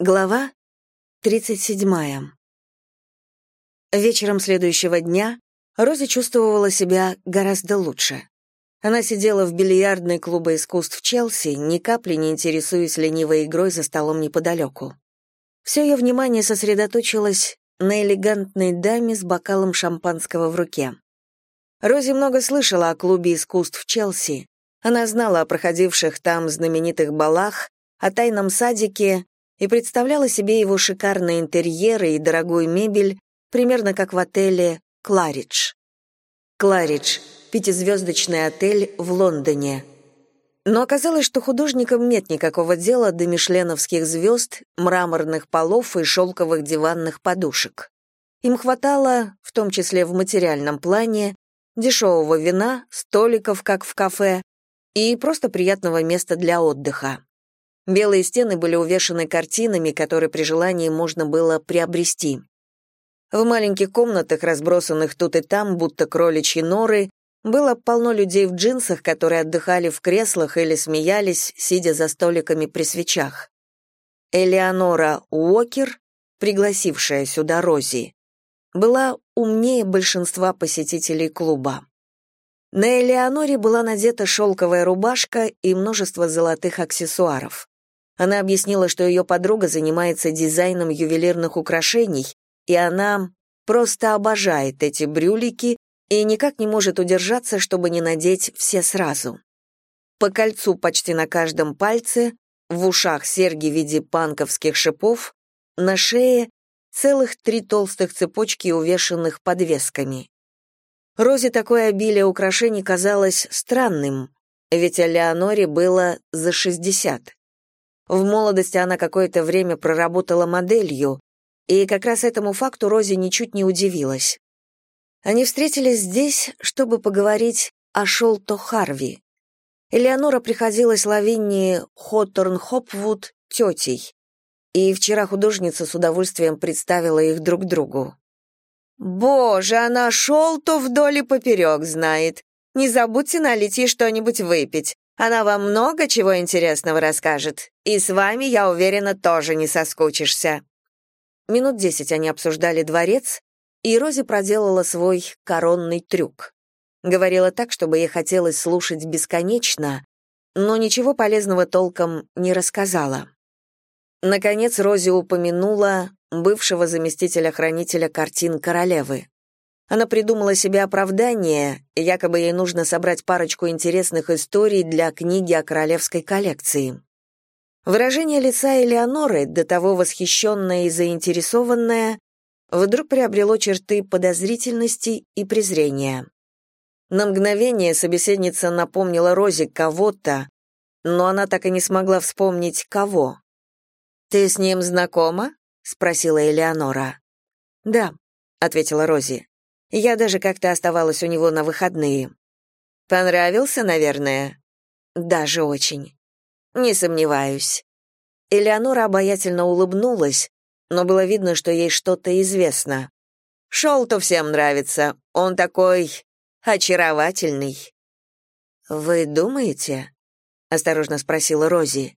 Глава 37. Вечером следующего дня Рози чувствовала себя гораздо лучше. Она сидела в бильярдной клуба искусств Челси, ни капли не интересуясь ленивой игрой за столом неподалеку. Все ее внимание сосредоточилось на элегантной даме с бокалом шампанского в руке. Рози много слышала о клубе искусств Челси. Она знала о проходивших там знаменитых балах, о тайном садике и представляла себе его шикарные интерьеры и дорогую мебель, примерно как в отеле «Кларидж». «Кларидж» — пятизвездочный отель в Лондоне. Но оказалось, что художникам нет никакого дела до мишленовских звезд, мраморных полов и шелковых диванных подушек. Им хватало, в том числе в материальном плане, дешевого вина, столиков, как в кафе, и просто приятного места для отдыха. Белые стены были увешаны картинами, которые при желании можно было приобрести. В маленьких комнатах, разбросанных тут и там, будто кроличьи норы, было полно людей в джинсах, которые отдыхали в креслах или смеялись, сидя за столиками при свечах. Элеонора Уокер, пригласившая сюда Рози, была умнее большинства посетителей клуба. На Элеоноре была надета шелковая рубашка и множество золотых аксессуаров. Она объяснила, что ее подруга занимается дизайном ювелирных украшений, и она просто обожает эти брюлики и никак не может удержаться, чтобы не надеть все сразу. По кольцу почти на каждом пальце, в ушах серьги в виде панковских шипов, на шее целых три толстых цепочки, увешанных подвесками. Розе такое обилие украшений казалось странным, ведь Элеоноре было за шестьдесят. В молодости она какое-то время проработала моделью, и как раз этому факту Рози ничуть не удивилась. Они встретились здесь, чтобы поговорить о Шолто Харви. Элеонора приходилась Лавинии Хотторн-Хопвуд тетей, и вчера художница с удовольствием представила их друг другу. «Боже, она Шолто вдоль и поперек знает. Не забудьте налить ей что-нибудь выпить. Она вам много чего интересного расскажет, и с вами, я уверена, тоже не соскучишься». Минут десять они обсуждали дворец, и Рози проделала свой коронный трюк. Говорила так, чтобы ей хотелось слушать бесконечно, но ничего полезного толком не рассказала. Наконец Рози упомянула бывшего заместителя хранителя картин королевы. Она придумала себе оправдание, якобы ей нужно собрать парочку интересных историй для книги о королевской коллекции. Выражение лица Элеоноры, до того восхищенное и заинтересованное, вдруг приобрело черты подозрительности и презрения. На мгновение собеседница напомнила Розе кого-то, но она так и не смогла вспомнить, кого. «Ты с ним знакома?» — спросила Элеонора. «Да», — ответила Рози. Я даже как-то оставалась у него на выходные. Понравился, наверное? Даже очень. Не сомневаюсь. Элеонора обаятельно улыбнулась, но было видно, что ей что-то известно. Шел-то всем нравится. Он такой очаровательный. Вы думаете? осторожно спросила Рози.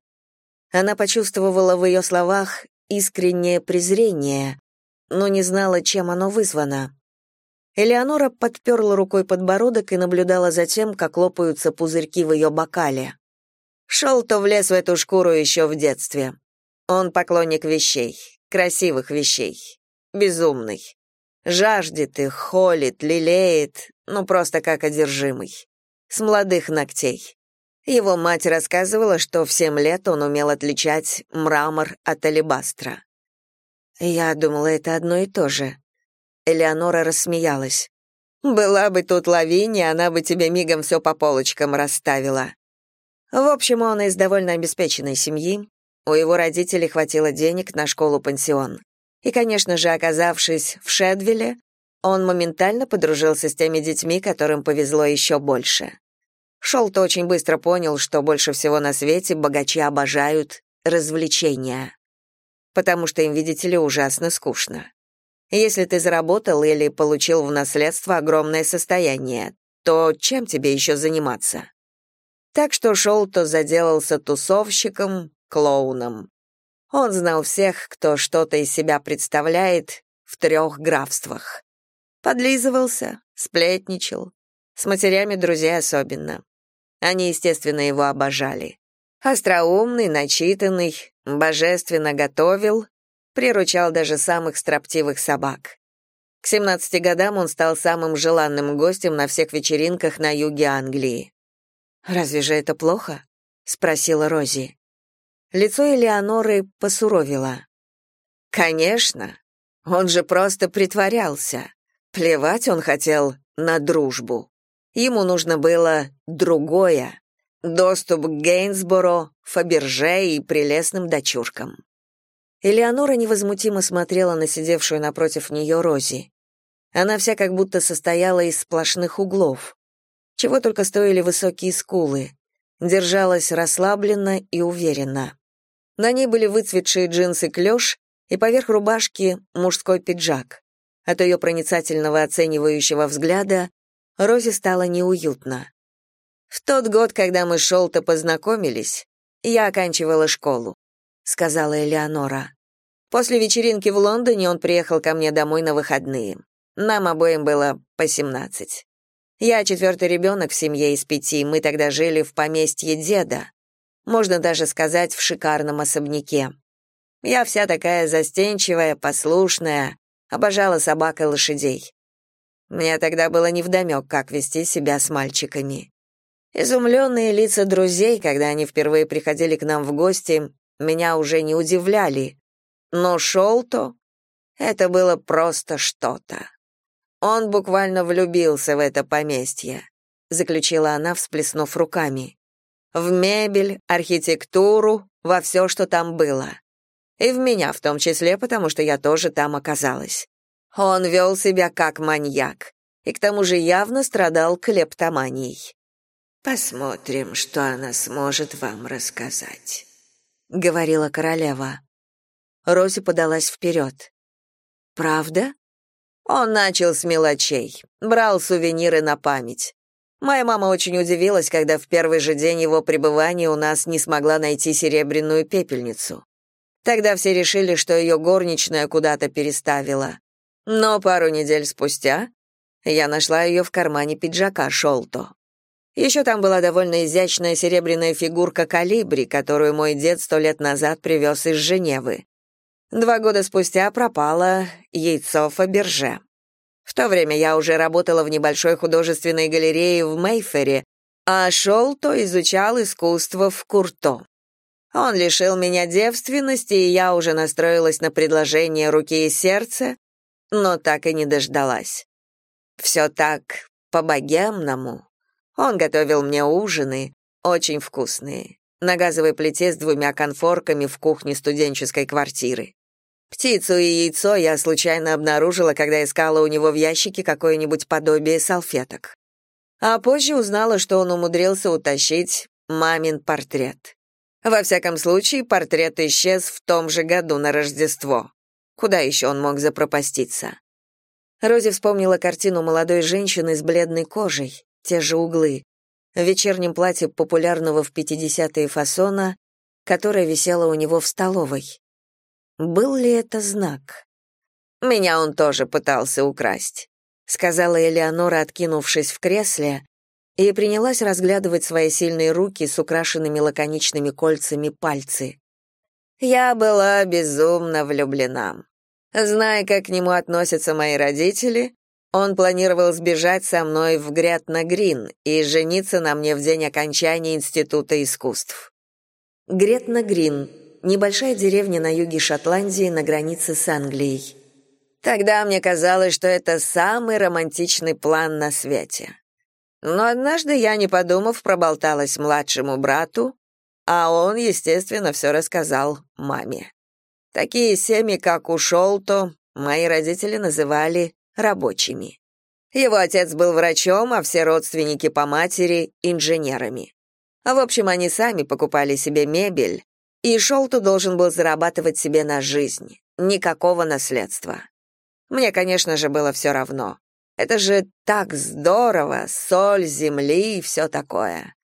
Она почувствовала в ее словах искреннее презрение, но не знала, чем оно вызвано. Элеонора подперла рукой подбородок и наблюдала за тем, как лопаются пузырьки в ее бокале. Шел-то влез в эту шкуру еще в детстве. Он поклонник вещей, красивых вещей, безумный. Жаждет их, холит, лелеет, ну просто как одержимый. С молодых ногтей. Его мать рассказывала, что в семь лет он умел отличать мрамор от алебастра. Я думала, это одно и то же. Элеонора рассмеялась. «Была бы тут Лавиния, она бы тебе мигом все по полочкам расставила». В общем, он из довольно обеспеченной семьи. У его родителей хватило денег на школу-пансион. И, конечно же, оказавшись в Шедвилле, он моментально подружился с теми детьми, которым повезло еще больше. Шолт очень быстро понял, что больше всего на свете богачи обожают развлечения. Потому что им, видите ли, ужасно скучно. Если ты заработал или получил в наследство огромное состояние, то чем тебе еще заниматься? Так что шел то заделался тусовщиком, клоуном. Он знал всех, кто что-то из себя представляет в трех графствах. Подлизывался, сплетничал. С матерями друзей особенно. Они, естественно, его обожали. Остроумный, начитанный, божественно готовил, приручал даже самых строптивых собак. К 17 годам он стал самым желанным гостем на всех вечеринках на юге Англии. «Разве же это плохо?» — спросила Рози. Лицо Элеоноры посуровило. «Конечно. Он же просто притворялся. Плевать он хотел на дружбу. Ему нужно было другое. Доступ к Гейнсборо, Фаберже и прелестным дочуркам. Элеонора невозмутимо смотрела на сидевшую напротив нее Рози. Она вся как будто состояла из сплошных углов. Чего только стоили высокие скулы. Держалась расслабленно и уверенно. На ней были выцветшие джинсы клеш и поверх рубашки мужской пиджак. От ее проницательного оценивающего взгляда Розе стало неуютно. В тот год, когда мы с Шолто познакомились, я оканчивала школу, сказала Элеонора. После вечеринки в Лондоне он приехал ко мне домой на выходные. Нам обоим было по семнадцать. Я четвертый ребенок в семье из пяти, мы тогда жили в поместье деда. Можно даже сказать, в шикарном особняке. Я вся такая застенчивая, послушная, обожала собак и лошадей. Мне тогда было невдомек, как вести себя с мальчиками. Изумленные лица друзей, когда они впервые приходили к нам в гости, меня уже не удивляли. Но Шолто — это было просто что-то. Он буквально влюбился в это поместье, заключила она, всплеснув руками. В мебель, архитектуру, во все, что там было. И в меня в том числе, потому что я тоже там оказалась. Он вел себя как маньяк и к тому же явно страдал клептоманией. «Посмотрим, что она сможет вам рассказать», — говорила королева. Рози подалась вперед. «Правда?» Он начал с мелочей, брал сувениры на память. Моя мама очень удивилась, когда в первый же день его пребывания у нас не смогла найти серебряную пепельницу. Тогда все решили, что ее горничная куда-то переставила. Но пару недель спустя я нашла ее в кармане пиджака Шолто. Еще там была довольно изящная серебряная фигурка калибри, которую мой дед сто лет назад привез из Женевы. Два года спустя пропало яйцо Фаберже. В то время я уже работала в небольшой художественной галерее в Мейфере, а Шолто изучал искусство в Курто. Он лишил меня девственности, и я уже настроилась на предложение руки и сердца, но так и не дождалась. Все так по-богемному. Он готовил мне ужины, очень вкусные, на газовой плите с двумя конфорками в кухне студенческой квартиры. Птицу и яйцо я случайно обнаружила, когда искала у него в ящике какое-нибудь подобие салфеток. А позже узнала, что он умудрился утащить мамин портрет. Во всяком случае, портрет исчез в том же году на Рождество. Куда еще он мог запропаститься? Рози вспомнила картину молодой женщины с бледной кожей, те же углы, в вечернем платье популярного в 50-е фасона, которое висело у него в столовой. Был ли это знак? «Меня он тоже пытался украсть», — сказала Элеонора, откинувшись в кресле, и принялась разглядывать свои сильные руки с украшенными лаконичными кольцами пальцы. «Я была безумно влюблена. Зная, как к нему относятся мои родители, он планировал сбежать со мной в Гретна-Грин и жениться на мне в день окончания Института искусств. Гретна-Грин — небольшая деревня на юге Шотландии на границе с Англией. Тогда мне казалось, что это самый романтичный план на свете. Но однажды я, не подумав, проболталась младшему брату, а он, естественно, все рассказал маме. Такие семьи, как у Шолто, мои родители называли рабочими. Его отец был врачом, а все родственники по матери — инженерами. В общем, они сами покупали себе мебель, и Шолто должен был зарабатывать себе на жизнь. Никакого наследства. Мне, конечно же, было все равно. Это же так здорово, соль земли и все такое.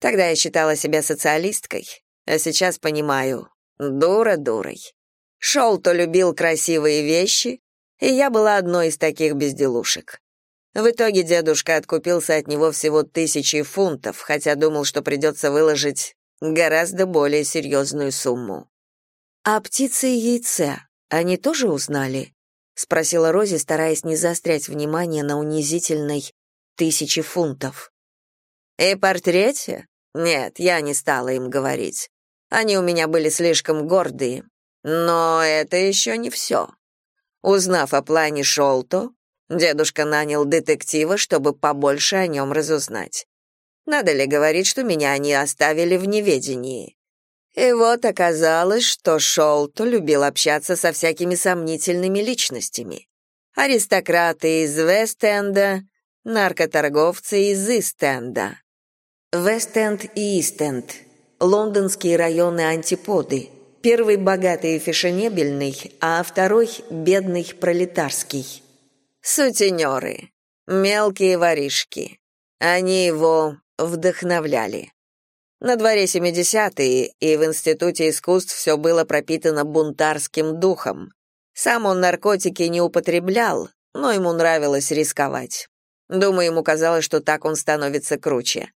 Тогда я считала себя социалисткой, а сейчас понимаю, Дура дурой. Шел-то любил красивые вещи, и я была одной из таких безделушек. В итоге дедушка откупился от него всего тысячи фунтов, хотя думал, что придется выложить гораздо более серьезную сумму. «А птицы и яйце, они тоже узнали?» — спросила Рози, стараясь не заострять внимание на унизительной тысячи фунтов. «И портрете? Нет, я не стала им говорить. Они у меня были слишком гордые. Но это еще не все. Узнав о плане Шолто, дедушка нанял детектива, чтобы побольше о нем разузнать. Надо ли говорить, что меня они оставили в неведении? И вот оказалось, что Шолто любил общаться со всякими сомнительными личностями. Аристократы из Вест-Энда, наркоторговцы из Ист-Энда. Вест-Энд и Ист-Энд — лондонские районы антиподы. Первый богатый и фешенебельный, а второй — бедный пролетарский. Сутенеры, мелкие воришки. Они его вдохновляли. На дворе 70-е, и в Институте искусств все было пропитано бунтарским духом. Сам он наркотики не употреблял, но ему нравилось рисковать. Думаю, ему казалось, что так он становится круче.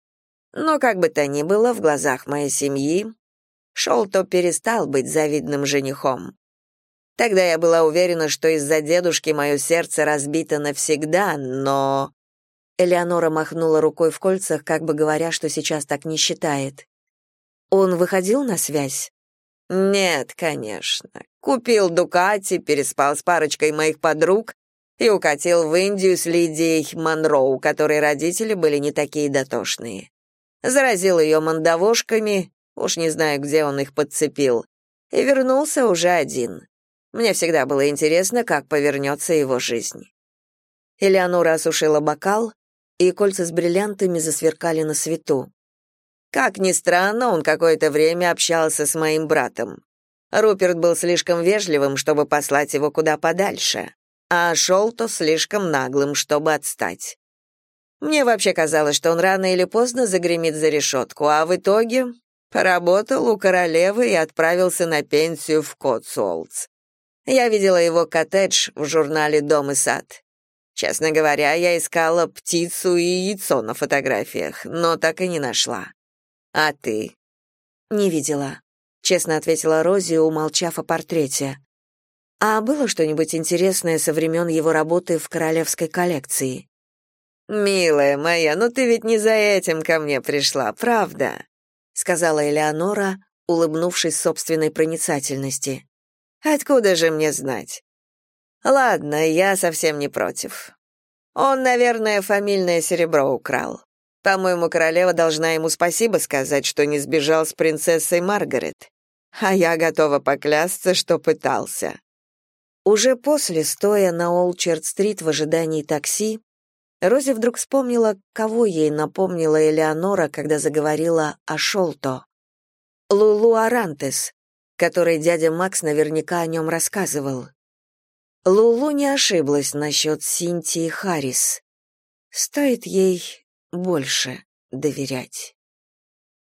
Но как бы то ни было, в глазах моей семьи Шолто перестал быть завидным женихом. Тогда я была уверена, что из-за дедушки мое сердце разбито навсегда, но... Элеонора махнула рукой в кольцах, как бы говоря, что сейчас так не считает. Он выходил на связь? Нет, конечно. Купил Дукати, переспал с парочкой моих подруг и укатил в Индию с Лидией Монроу, которой родители были не такие дотошные заразил ее мандавошками, уж не знаю, где он их подцепил, и вернулся уже один. Мне всегда было интересно, как повернется его жизнь. Элеонора осушила бокал, и кольца с бриллиантами засверкали на свету. Как ни странно, он какое-то время общался с моим братом. Руперт был слишком вежливым, чтобы послать его куда подальше, а Шолто слишком наглым, чтобы отстать. Мне вообще казалось, что он рано или поздно загремит за решетку, а в итоге поработал у королевы и отправился на пенсию в Котсуолтс. Я видела его коттедж в журнале «Дом и сад». Честно говоря, я искала птицу и яйцо на фотографиях, но так и не нашла. А ты? Не видела, честно ответила Рози, умолчав о портрете. А было что-нибудь интересное со времен его работы в королевской коллекции? «Милая моя, ну ты ведь не за этим ко мне пришла, правда?» Сказала Элеонора, улыбнувшись собственной проницательности. «Откуда же мне знать?» «Ладно, я совсем не против. Он, наверное, фамильное серебро украл. По-моему, королева должна ему спасибо сказать, что не сбежал с принцессой Маргарет. А я готова поклясться, что пытался». Уже после, стоя на Олчерд-стрит в ожидании такси, Рози вдруг вспомнила, кого ей напомнила Элеонора, когда заговорила о Шолто. Лулу Арантес, которой дядя Макс наверняка о нем рассказывал. Лулу не ошиблась насчет Синтии Харрис. Стоит ей больше доверять.